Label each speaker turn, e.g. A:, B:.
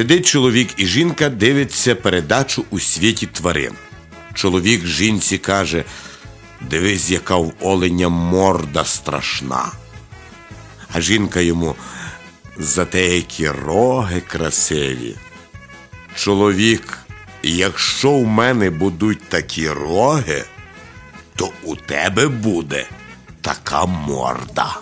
A: Сидить чоловік і жінка дивиться передачу у світі тварин. Чоловік жінці каже: Дивись, яка в оленя морда страшна. А жінка йому за те, які роги красиві. Чоловік, якщо в мене будуть такі роги, то у тебе буде така морда.